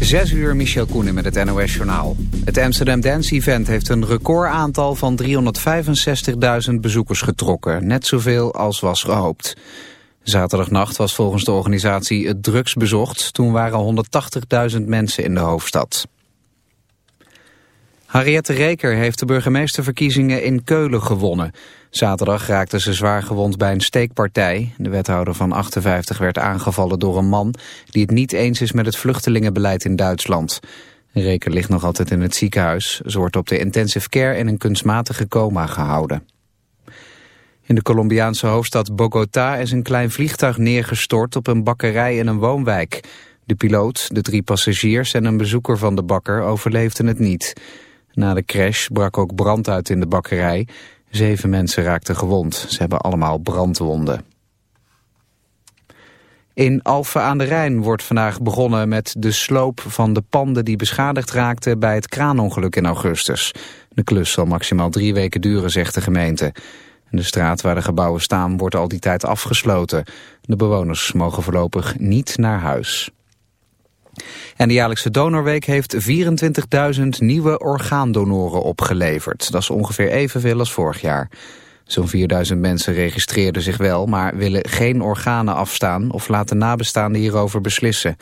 Zes uur Michel Koenen met het NOS-journaal. Het Amsterdam Dance Event heeft een recordaantal van 365.000 bezoekers getrokken. Net zoveel als was gehoopt. Zaterdagnacht was volgens de organisatie het drugs bezocht. Toen waren 180.000 mensen in de hoofdstad. Harriette Reker heeft de burgemeesterverkiezingen in Keulen gewonnen. Zaterdag raakte ze zwaar gewond bij een steekpartij. De wethouder van 58 werd aangevallen door een man... die het niet eens is met het vluchtelingenbeleid in Duitsland. Reker ligt nog altijd in het ziekenhuis. Ze wordt op de intensive care in een kunstmatige coma gehouden. In de Colombiaanse hoofdstad Bogota is een klein vliegtuig neergestort op een bakkerij in een woonwijk. De piloot, de drie passagiers en een bezoeker van de bakker overleefden het niet. Na de crash brak ook brand uit in de bakkerij. Zeven mensen raakten gewond. Ze hebben allemaal brandwonden. In Alphen aan de Rijn wordt vandaag begonnen met de sloop van de panden die beschadigd raakten bij het kraanongeluk in augustus. De klus zal maximaal drie weken duren, zegt de gemeente. De straat waar de gebouwen staan wordt al die tijd afgesloten. De bewoners mogen voorlopig niet naar huis. En de jaarlijkse donorweek heeft 24.000 nieuwe orgaandonoren opgeleverd. Dat is ongeveer evenveel als vorig jaar. Zo'n 4000 mensen registreerden zich wel, maar willen geen organen afstaan of laten nabestaanden hierover beslissen.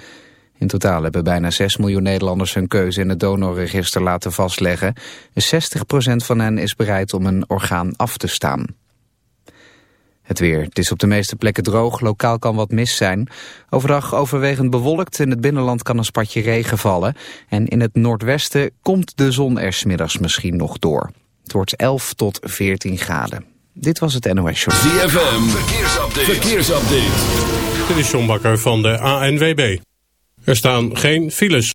In totaal hebben bijna 6 miljoen Nederlanders hun keuze in het donorregister laten vastleggen. 60% van hen is bereid om een orgaan af te staan. Het weer. Het is op de meeste plekken droog. Lokaal kan wat mis zijn. Overdag overwegend bewolkt. In het binnenland kan een spatje regen vallen. En in het noordwesten komt de zon er smiddags misschien nog door. Het wordt 11 tot 14 graden. Dit was het NOS Show. ZFM. Verkeersupdate. Verkeersupdate. Dit is John Bakker van de ANWB. Er staan geen files.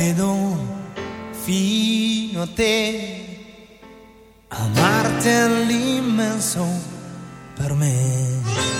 Vedo fino a te amarti è l'immenso per me.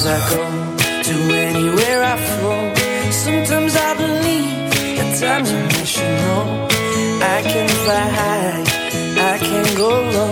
as I go to anywhere I flow. Sometimes I believe, at times I wish you know. I can fly high, I can go low.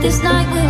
This night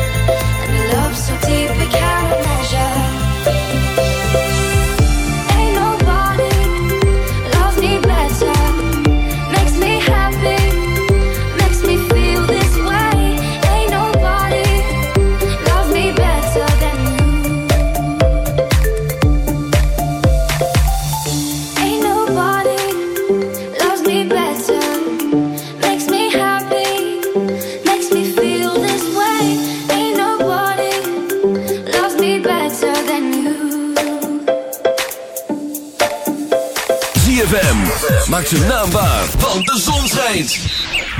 Zijn naam want de zon schijnt.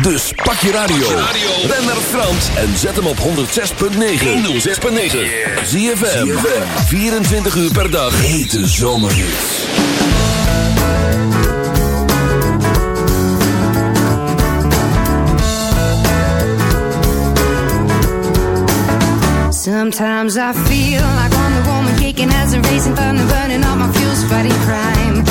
Dus pak je radio. Ben naar Frans en zet hem op 106.9. 106.9. ZFM. 24 uur per dag. Hete zomerhits. Sometimes I feel like Wonder Woman kicking as a racing thunder, burning all my fuels, fighting crime.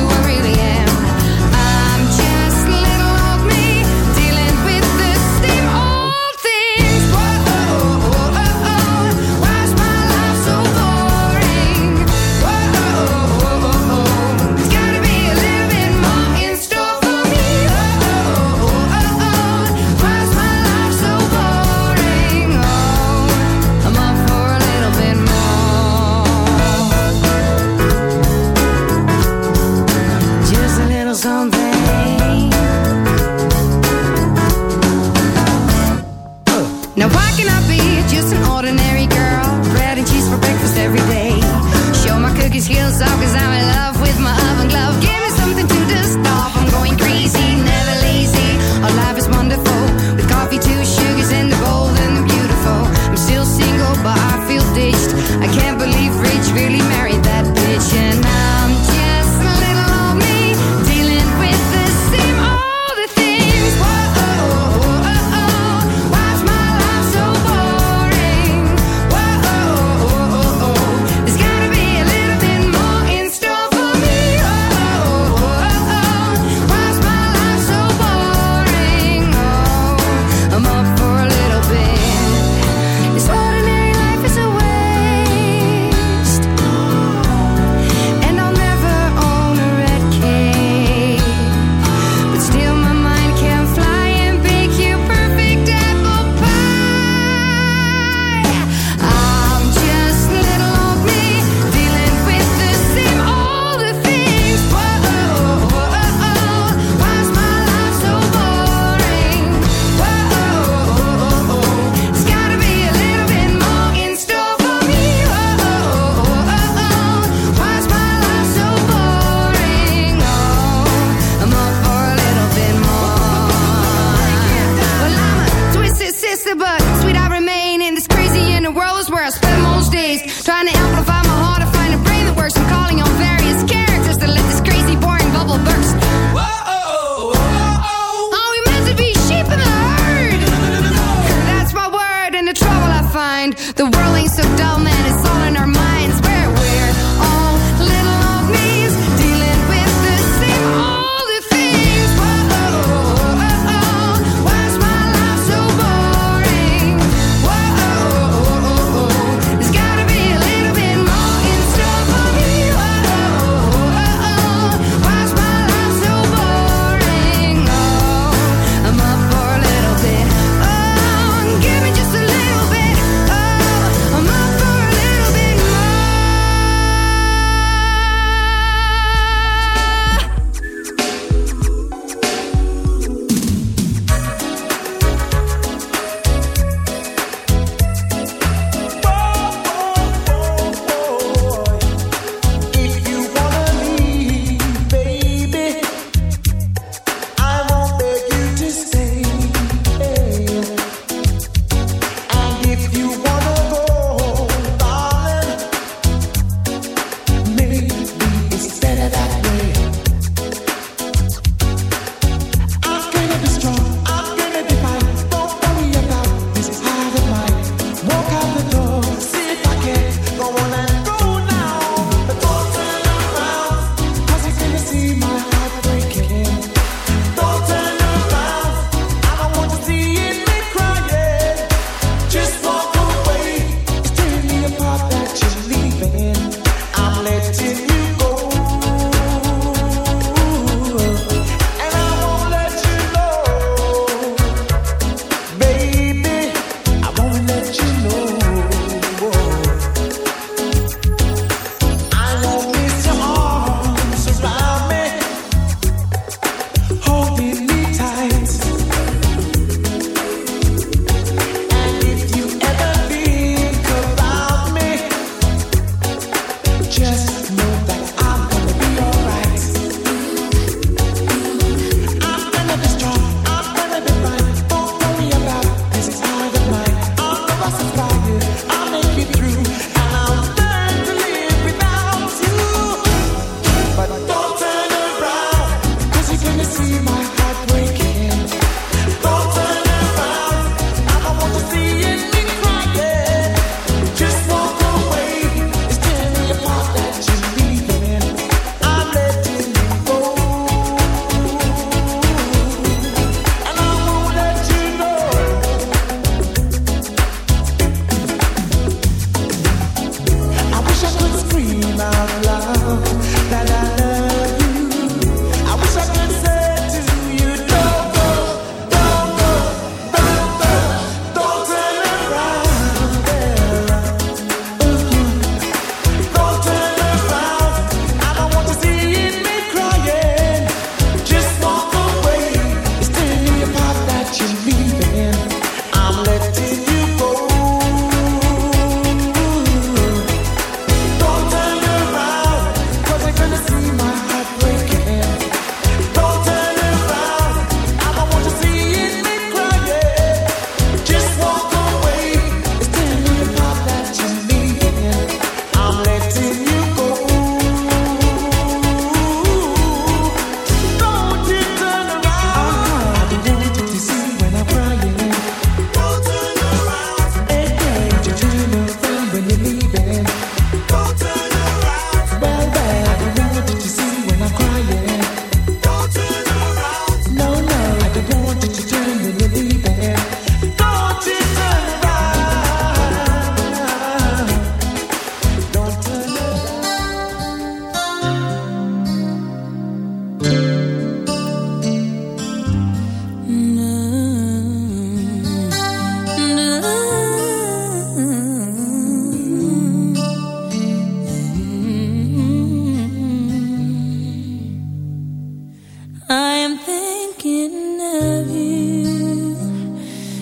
I am thinking of you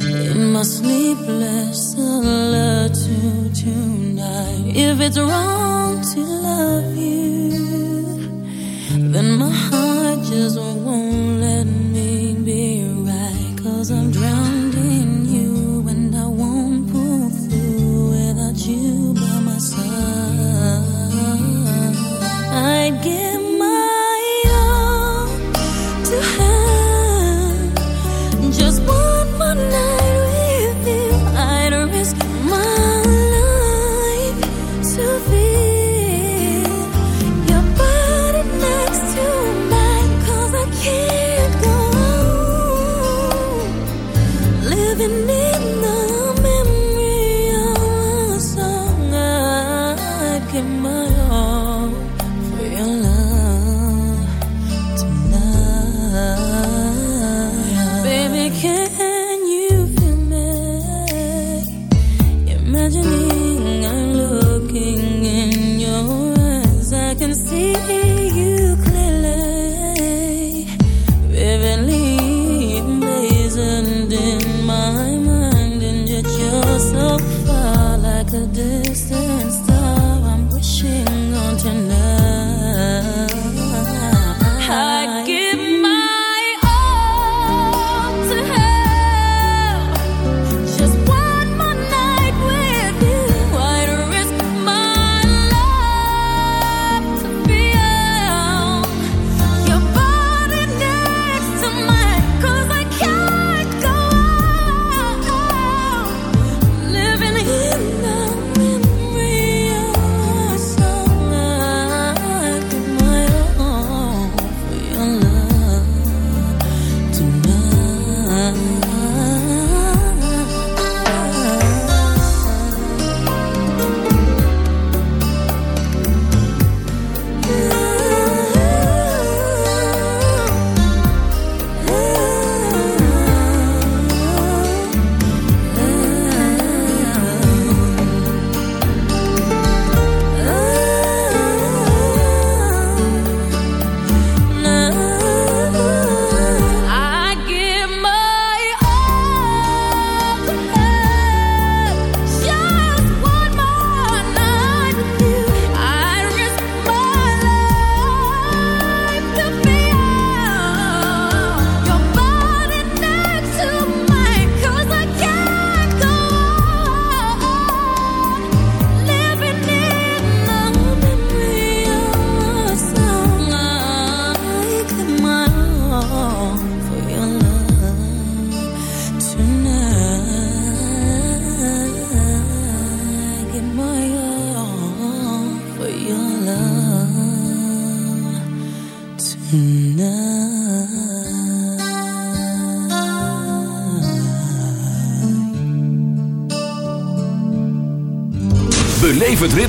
in my sleepless solitude tonight. If it's wrong to love you.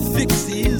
fixies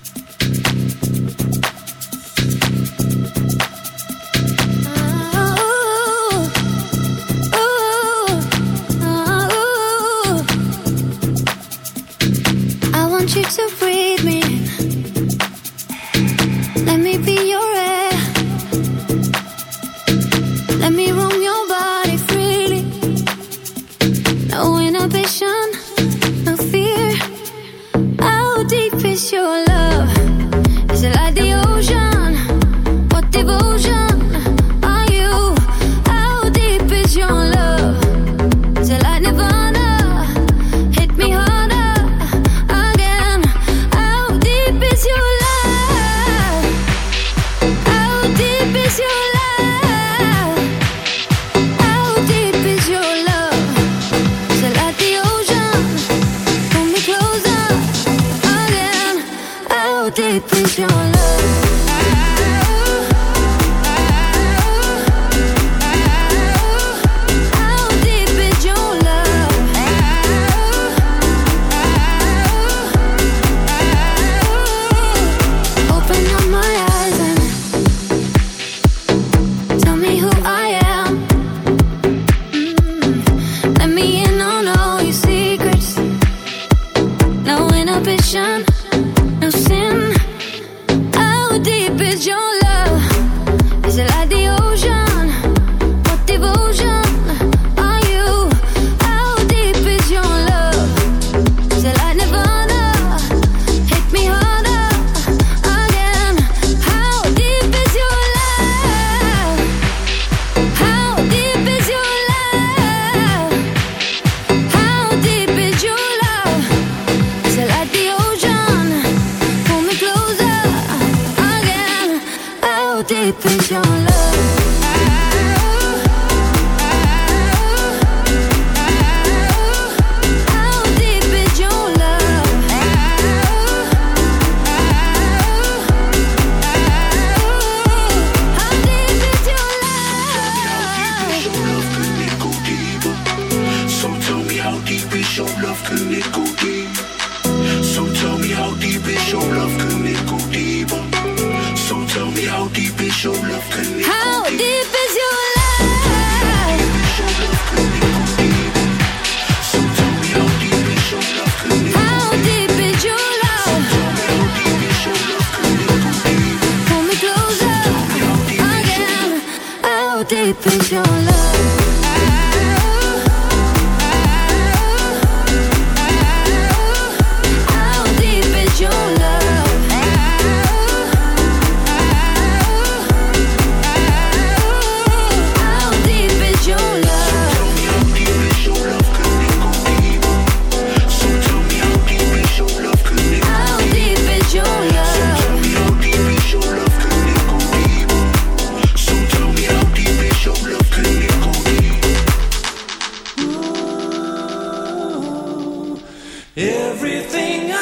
Everything I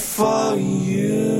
for you.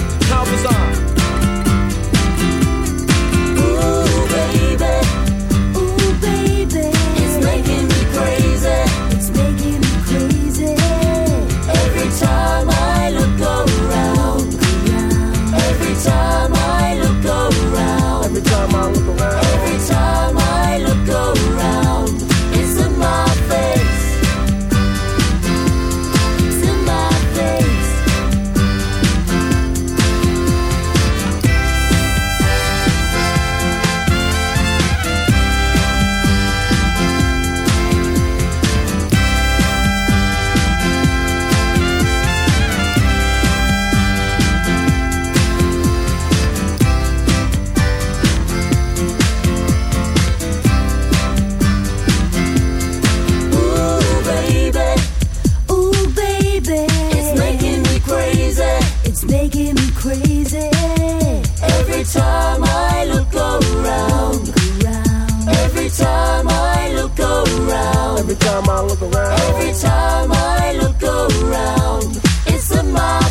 time I look around, every time I look around, every time I look around, it's a mile.